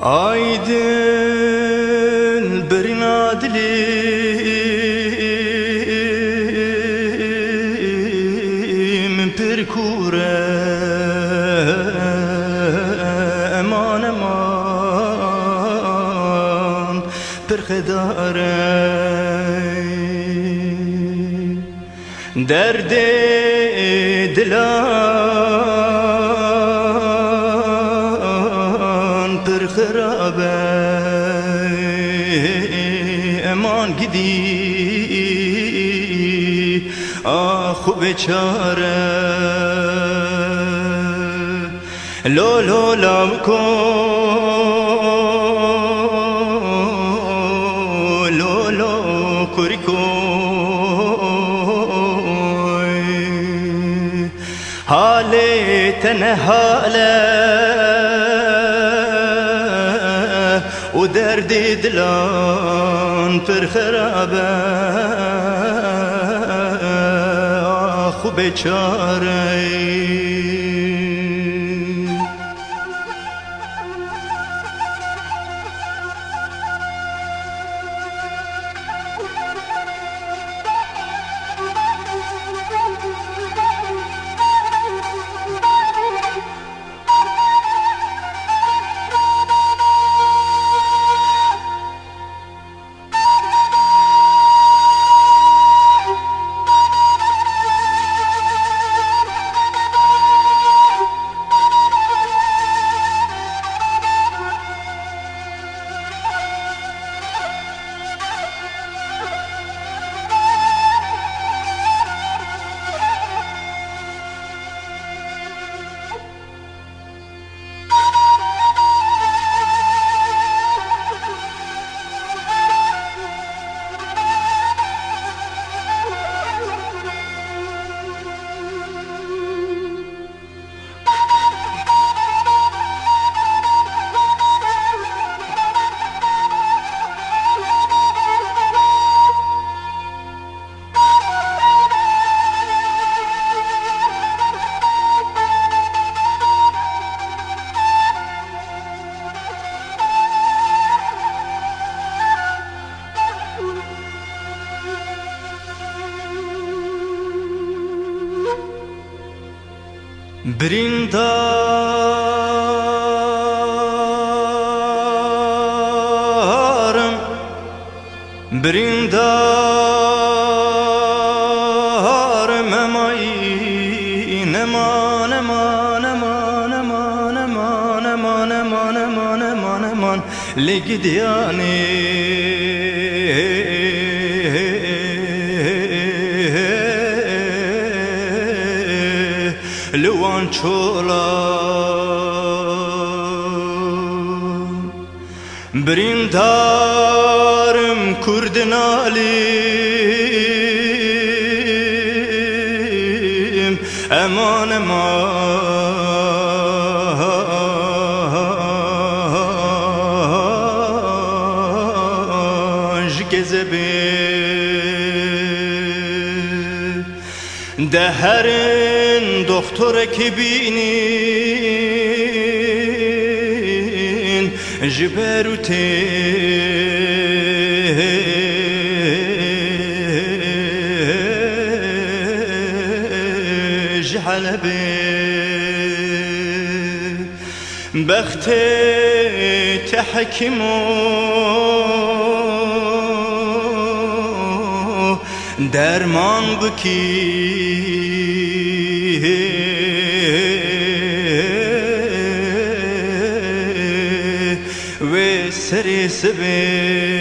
Aydın berin adilim bir kure eman eman bir khedare derde dilan آه، آخ بچاره لولو لام کن. لولو کری کن حال تنها ودردي دلان پر خرابا خو بچاره Brindarım Brindarım emayin eman eman eman eman eman eman eman eman eman eman Ligidyani çolak Brindarım kurdin alim Eman eman. Jgezebim دهرن دختر که بینین جبرو تیج حلبه بخت تحکمون derman ki. Ve serisi bir